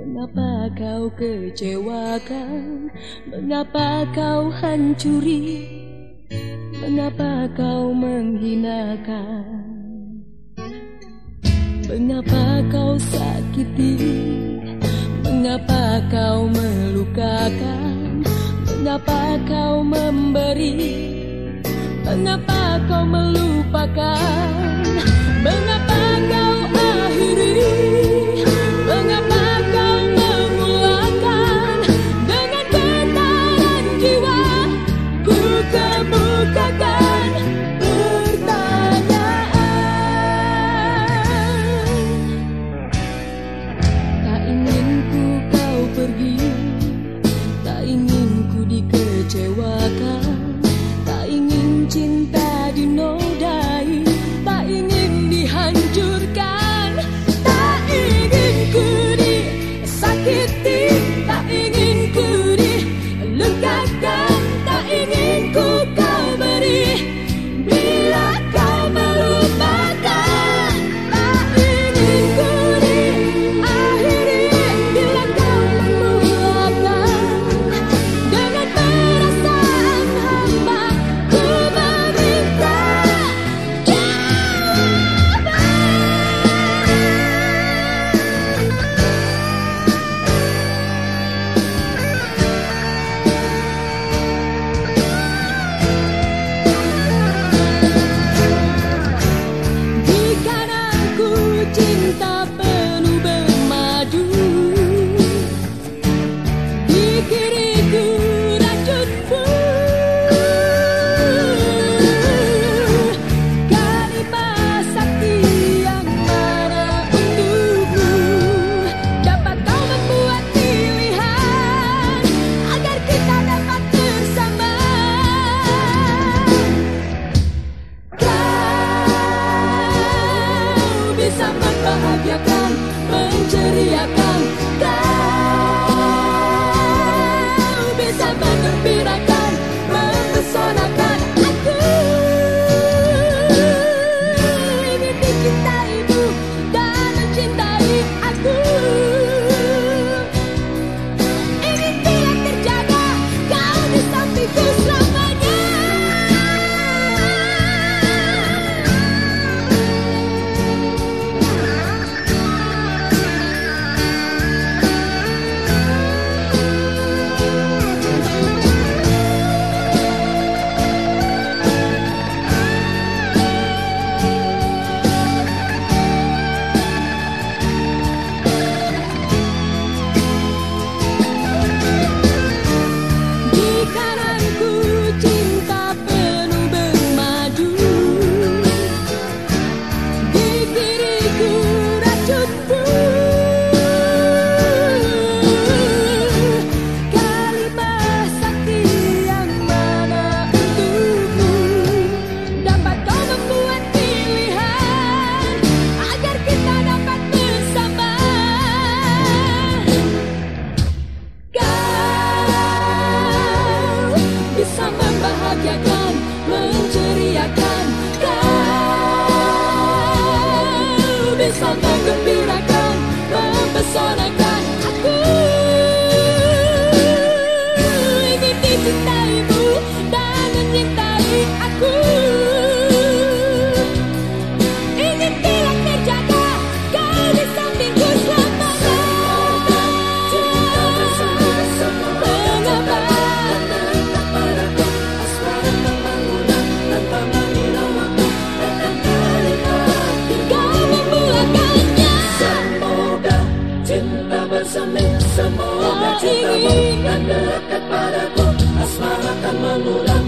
Mengapa kau kecewakan? Mengapa kau hancuri? Mengapa kau menghinakan? Mengapa kau sakiti? Mengapa kau melukakan? Mengapa kau memberi? Mengapa kau melupakan? worker. stop membahagiakan, menceriakan. adorar.